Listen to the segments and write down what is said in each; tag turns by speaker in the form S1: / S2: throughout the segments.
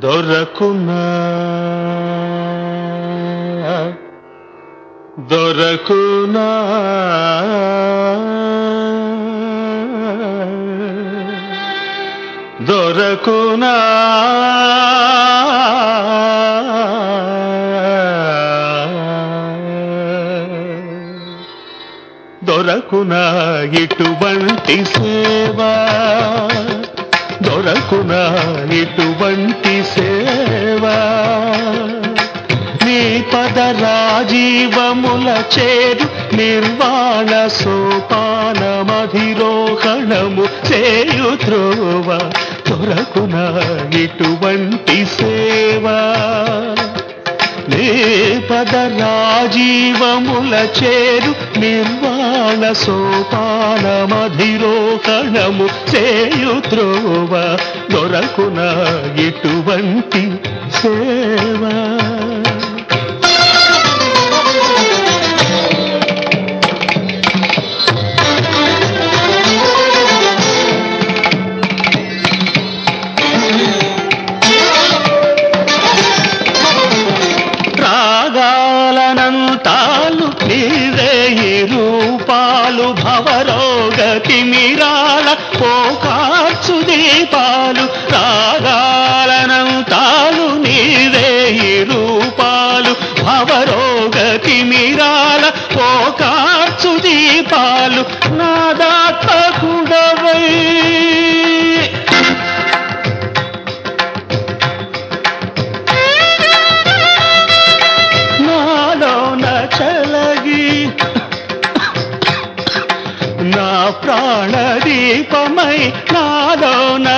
S1: దొరకునా? దొరకునా? దొరకునా? దొరకునా? ఇటువంటి సేవా దొరకునా ఇటువంటి సేవా? నీ పద రాజీవముల చేరు నిర్వాణ సోపానమధిరోహణము చేయు త్రోవ దొరకునా ఇటువంటి సేవా? పద రాజీవముల చేరు నిర్వాణ సోపానమధిరోహణము చేయు త్రోవ దొరకున ఇటువంటి సేవా. తిమిరాల పోకార్చు దీపాలు రాగాలనంతాలు నీవే ఈ రూపాలు. భవరోగ తిమిరాల పోకార్చు దీపాలు నాదాత్మకుడవై దీపమై నాలోన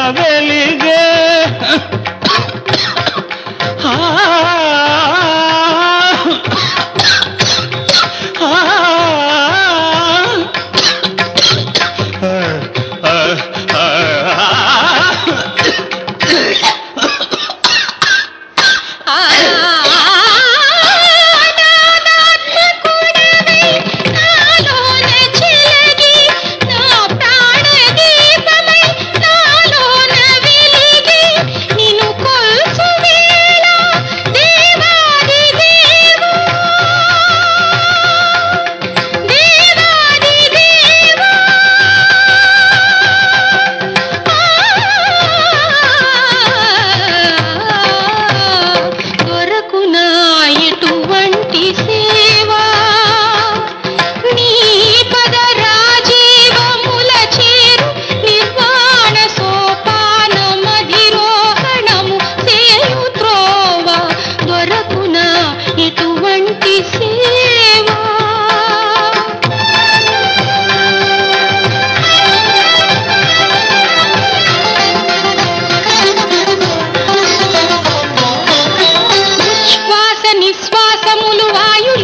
S1: నిశ్వాసములు వాయు